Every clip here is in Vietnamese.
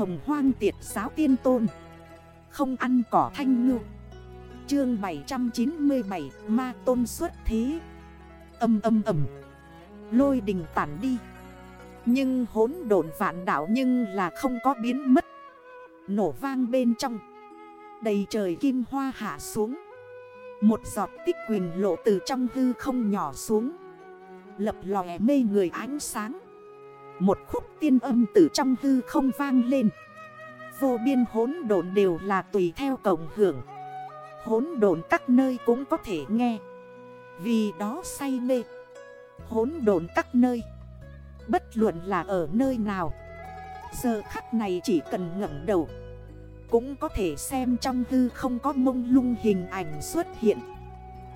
hồng hoang tiệt giáo tiên tôn. Không ăn cỏ thanh ngư. Chương 797 Ma tôn xuất thế. Âm âm âm. Lôi đình tản đi. Nhưng hốn độn vạn đảo nhưng là không có biến mất. Nổ vang bên trong. Đầy trời kim hoa hạ xuống. Một giọt tích quyền lộ từ trong hư không nhỏ xuống. Lập lòe mê người ánh sáng. Một khúc tiên âm từ trong hư không vang lên. Vô biên hốn độn đều là tùy theo cộng hưởng. Hốn độn các nơi cũng có thể nghe. Vì đó say mê. Hốn độn các nơi. Bất luận là ở nơi nào. Giờ khắc này chỉ cần ngẩn đầu. Cũng có thể xem trong hư không có mông lung hình ảnh xuất hiện.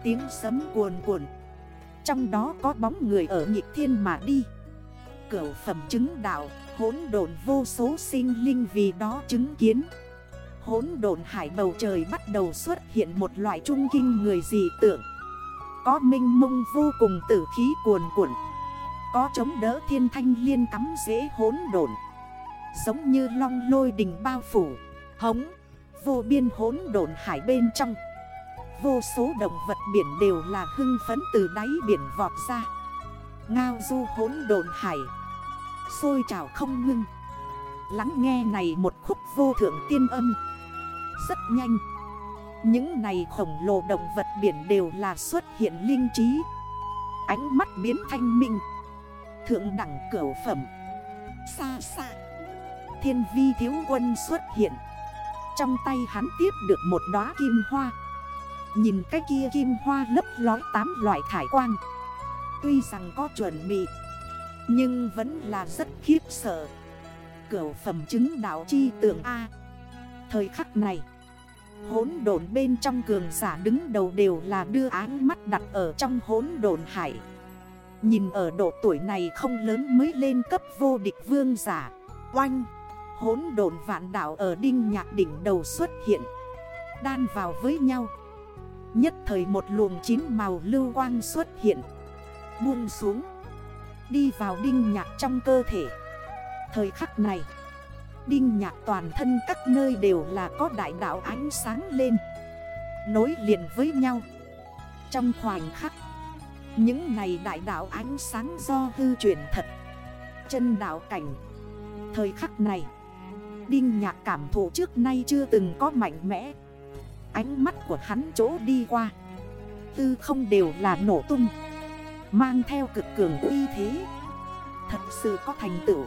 Tiếng sấm cuồn cuộn. Trong đó có bóng người ở nhịp thiên mà đi. Cửu phẩm chứng đạo Hốn độn vô số sinh linh vì đó chứng kiến. Hốn độn hải bầu trời bắt đầu xuất hiện một loại trung kinh người dị tượng. Có minh mông vô cùng tử khí cuồn cuộn, Có chống đỡ thiên thanh liên cắm dễ hốn độn. Giống như long lôi đình bao phủ, Hống, Vô biên hốn độn hải bên trong. Vô số động vật biển đều là hưng phấn từ đáy biển vọt ra. Ngao du hốn độn hải Xôi trào không ngưng. Lắng nghe này một khúc vô thượng tiên âm. Rất nhanh. Những này khổng lồ động vật biển đều là xuất hiện linh trí. Ánh mắt biến thanh minh. Thượng đẳng cửu phẩm. Xa xa. Thiên vi thiếu quân xuất hiện. Trong tay hắn tiếp được một đóa kim hoa. Nhìn cái kia kim hoa lấp lói tám loại thải quang. Tuy rằng có chuẩn bị nhưng vẫn là rất khiếp sợ. Cửu phẩm chứng đạo chi tượng A. Thời khắc này Hốn đồn bên trong cường giả đứng đầu đều là đưa áng mắt đặt ở trong hốn đồn hải. Nhìn ở độ tuổi này không lớn mới lên cấp vô địch vương giả. Oanh Hốn đồn vạn đảo ở đinh nhạc đỉnh đầu xuất hiện, Đan vào với nhau. Nhất thời một luồng chín màu lưu quang xuất hiện, Buông xuống. Đi vào đinh nhạc trong cơ thể. Thời khắc này, Đinh nhạc toàn thân các nơi đều là có đại đạo ánh sáng lên, Nối liền với nhau. Trong khoảnh khắc, Những này đại đạo ánh sáng do hư chuyển thật, Chân đạo cảnh. Thời khắc này, Đinh nhạc cảm thụ trước nay chưa từng có mạnh mẽ. Ánh mắt của hắn chỗ đi qua, Tư không đều là nổ tung. Mang theo cực cường uy thế. Thật sự có thành tựu.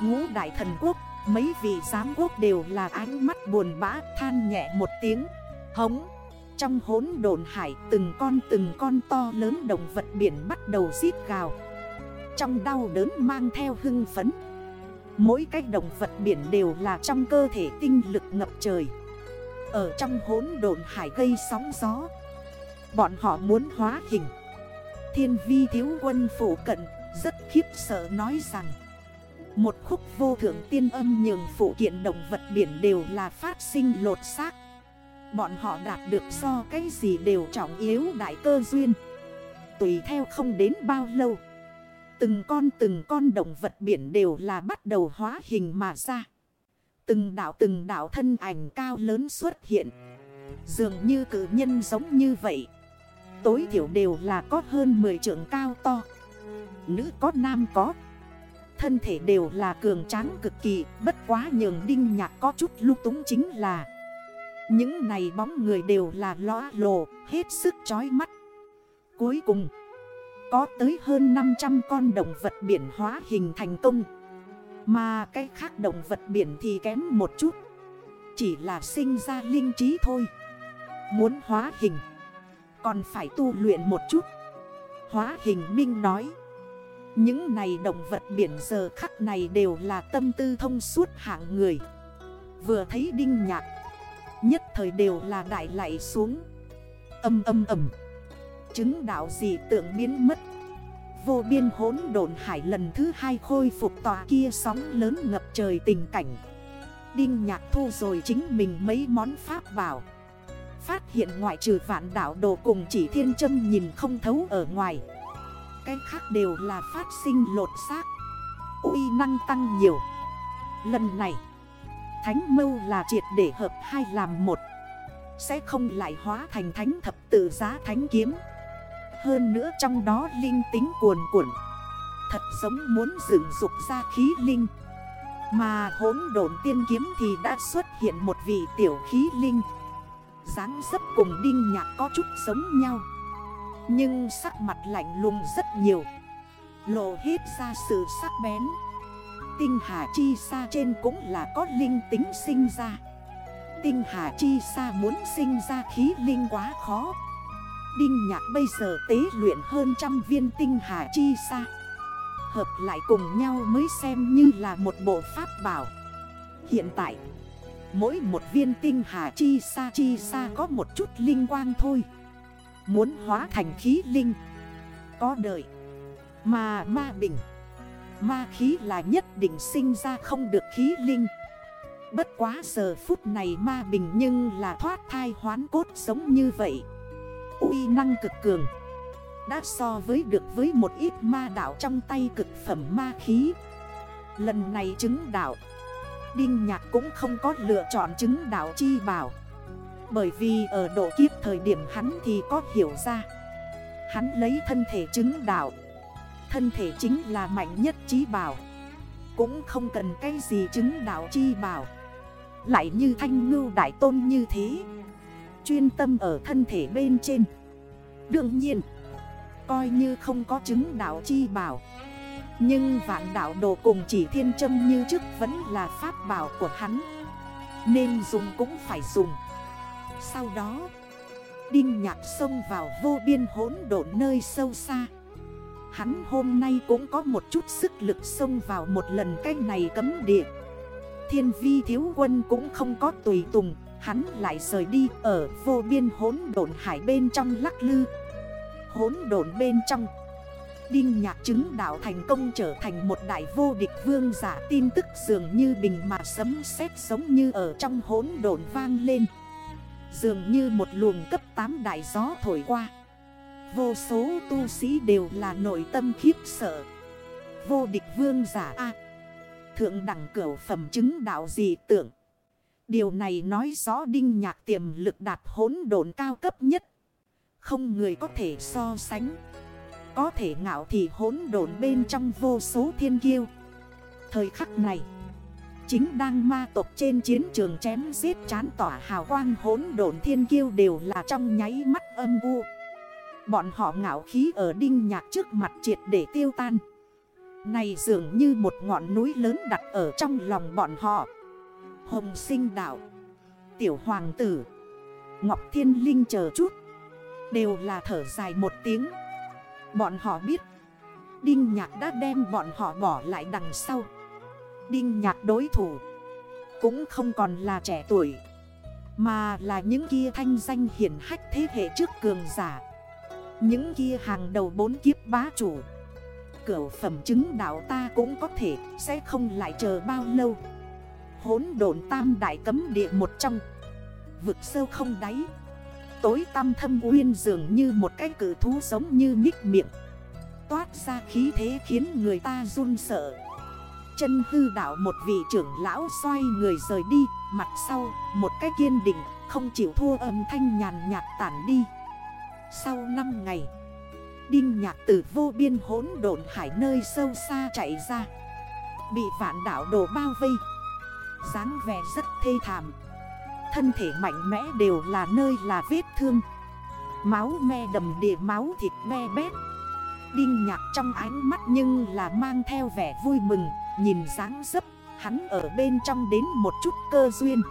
Ngũ đại thần quốc, Mấy vị giám quốc đều là ánh mắt buồn bã, than nhẹ một tiếng. Hống, Trong hốn đồn hải, từng con từng con to lớn động vật biển bắt đầu giết gào. Trong đau đớn mang theo hưng phấn. Mỗi cái động vật biển đều là trong cơ thể tinh lực ngập trời. Ở trong hốn đồn hải gây sóng gió. Bọn họ muốn hóa hình. Thiên vi thiếu quân phủ cận, Rất khiếp sợ nói rằng, Một khúc vô thượng tiên âm nhường phụ kiện động vật biển đều là phát sinh lột xác. Bọn họ đạt được so cái gì đều trọng yếu đại cơ duyên. Tùy theo không đến bao lâu, Từng con từng con động vật biển đều là bắt đầu hóa hình mà ra. Từng đảo từng đảo thân ảnh cao lớn xuất hiện. Dường như cử nhân giống như vậy. Tối thiểu đều là có hơn 10 trượng cao to. Nữ có, nam có. Thân thể đều là cường tráng cực kỳ, Bất quá nhường đinh nhạc có chút lúc túng chính là Những này bóng người đều là lõa lồ, Hết sức chói mắt. Cuối cùng, Có tới hơn 500 con động vật biển hóa hình thành công. Mà cái khác động vật biển thì kém một chút, Chỉ là sinh ra linh trí thôi. Muốn hóa hình còn phải tu luyện một chút. Hóa hình minh nói. Những này động vật biển giờ khắc này đều là tâm tư thông suốt hạng người. Vừa thấy đinh nhạc, Nhất thời đều là đại lại xuống. Âm âm âm Chứng đạo gì tượng biến mất. Vô biên hốn đồn hải lần thứ hai khôi phục tòa kia sóng lớn ngập trời tình cảnh. Đinh nhạc thu rồi chính mình mấy món pháp bảo. Phát hiện ngoại trừ vạn đảo đồ cùng chỉ thiên châm nhìn không thấu ở ngoài. Cái khác đều là phát sinh lột xác, uy năng tăng nhiều. Lần này, Thánh mâu là triệt để hợp hai làm một, Sẽ không lại hóa thành thánh thập tự giá thánh kiếm. Hơn nữa trong đó linh tính cuồn cuộn, Thật giống muốn dựng dục ra khí linh. Mà hốn đồn tiên kiếm thì đã xuất hiện một vị tiểu khí linh dáng dấp cùng đinh nhạc có chút giống nhau. Nhưng sắc mặt lạnh lùng rất nhiều. Lộ hết ra sự sắc bén. Tinh hà chi xa trên cũng là có linh tính sinh ra. Tinh hà chi xa muốn sinh ra khí linh quá khó. Đinh nhạc bây giờ tế luyện hơn trăm viên tinh hà chi xa Hợp lại cùng nhau mới xem như là một bộ pháp bảo. Hiện tại Mỗi một viên tinh hà chi xa chi xa có một chút linh quang thôi. Muốn hóa thành khí linh. Có đợi. Mà ma bình. Ma khí là nhất định sinh ra không được khí linh. Bất quá giờ phút này ma bình nhưng là thoát thai hoán cốt giống như vậy. Uy năng cực cường. Đã so với được với một ít ma đảo trong tay cực phẩm ma khí. Lần này chứng đảo Đinh Nhạc cũng không có lựa chọn chứng đảo chi bảo. Bởi vì ở độ kiếp thời điểm hắn thì có hiểu ra. Hắn lấy thân thể chứng đảo Thân thể chính là mạnh nhất trí bảo. Cũng không cần cái gì chứng đảo chi bảo. Lại như thanh ngưu đại tôn như thế. Chuyên tâm ở thân thể bên trên. Đương nhiên, Coi như không có chứng đảo chi bảo. Nhưng vạn đảo đồ cùng chỉ thiên châm như trước vẫn là pháp bảo của hắn. Nên dùng cũng phải dùng. Sau đó, Đinh nhạc xông vào vô biên hỗn độn nơi sâu xa. Hắn hôm nay cũng có một chút sức lực xông vào một lần cái này cấm địa. Thiên vi thiếu quân cũng không có tùy tùng, Hắn lại rời đi ở vô biên hốn độn hải bên trong lắc lư. Hốn độn bên trong Đinh nhạc chứng đạo thành công trở thành một đại vô địch vương giả. Tin tức dường như bình mà sấm sét giống như ở trong hốn độn vang lên. Dường như một luồng cấp 8 đại gió thổi qua. Vô số tu sĩ đều là nội tâm khiếp sợ. Vô địch vương giả A. Thượng đẳng cửu phẩm chứng đạo gì tưởng Điều này nói rõ đinh nhạc tiềm lực đạt hốn độn cao cấp nhất. Không người có thể so sánh. Có thể ngạo thì hốn độn bên trong vô số thiên kiêu. Thời khắc này, Chính đang ma tộc trên chiến trường chém giết chán tỏa hào quang hốn độn thiên kiêu đều là trong nháy mắt âm u. Bọn họ ngạo khí ở đinh nhạc trước mặt triệt để tiêu tan. Này dường như một ngọn núi lớn đặt ở trong lòng bọn họ. Hồng sinh đạo, Tiểu hoàng tử, Ngọc thiên linh chờ chút. Đều là thở dài một tiếng. Bọn họ biết. Đinh nhạc đã đem bọn họ bỏ lại đằng sau. Đinh nhạc đối thủ Cũng không còn là trẻ tuổi, Mà là những kia thanh danh hiển hách thế hệ trước cường giả. Những kia hàng đầu bốn kiếp bá chủ. Cửu phẩm chứng đạo ta cũng có thể, Sẽ không lại chờ bao lâu. Hốn độn tam đại cấm địa một trong. Vực sâu không đáy. Tối tăm thâm uyên dường như một cái cử thú giống như nhích miệng. Toát ra khí thế khiến người ta run sợ. Chân hư đảo một vị trưởng lão xoay người rời đi, Mặt sau, một cái kiên định, Không chịu thua âm thanh nhàn nhạt tản đi. Sau 5 ngày, Đinh nhạc từ vô biên hốn độn hải nơi sâu xa chạy ra. Bị vạn đảo đổ bao vây. dáng vẻ rất thê thảm. Thân thể mạnh mẽ đều là nơi là vết thương. Máu me đầm địa máu thịt me bét. Đinh nhạc trong ánh mắt nhưng là mang theo vẻ vui mừng, Nhìn dáng dấp, hắn ở bên trong đến một chút cơ duyên.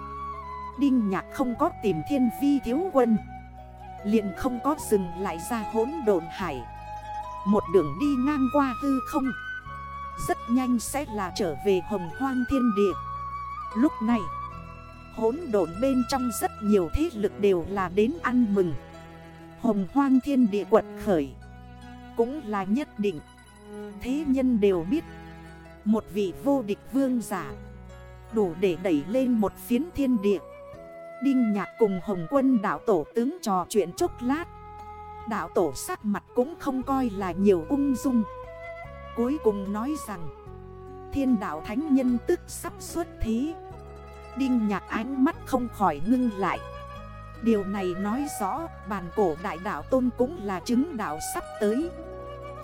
Đinh nhạc không có tìm thiên vi thiếu quân, liền không có dừng lại ra hốn đồn hải. Một đường đi ngang qua hư không, Rất nhanh sẽ là trở về hồng hoang thiên địa. Lúc này Hốn độn bên trong rất nhiều thế lực đều là đến ăn mừng. Hồng hoang thiên địa quật khởi. Cũng là nhất định. Thế nhân đều biết. Một vị vô địch vương giả. Đủ để đẩy lên một phiến thiên địa. Đinh nhạc cùng Hồng quân đảo tổ tướng trò chuyện chốc lát. Đảo tổ sắc mặt cũng không coi là nhiều ung dung. Cuối cùng nói rằng, Thiên đảo thánh nhân tức sắp xuất thí Đinh nhạc ánh mắt không khỏi ngưng lại. Điều này nói rõ bàn cổ đại đạo tôn cũng là chứng đạo sắp tới.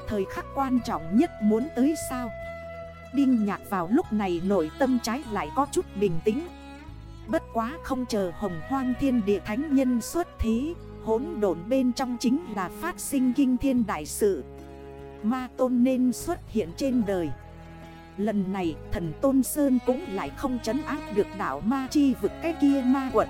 Thời khắc quan trọng nhất muốn tới sao? Đinh nhạc vào lúc này nội tâm trái lại có chút bình tĩnh. Bất quá không chờ hồng hoang thiên địa thánh nhân xuất thế Hốn độn bên trong chính là phát sinh kinh thiên đại sự. Ma tôn nên xuất hiện trên đời. Lần này, thần tôn sơn cũng lại không chấn áp được đảo ma chi vực cái kia ma quật.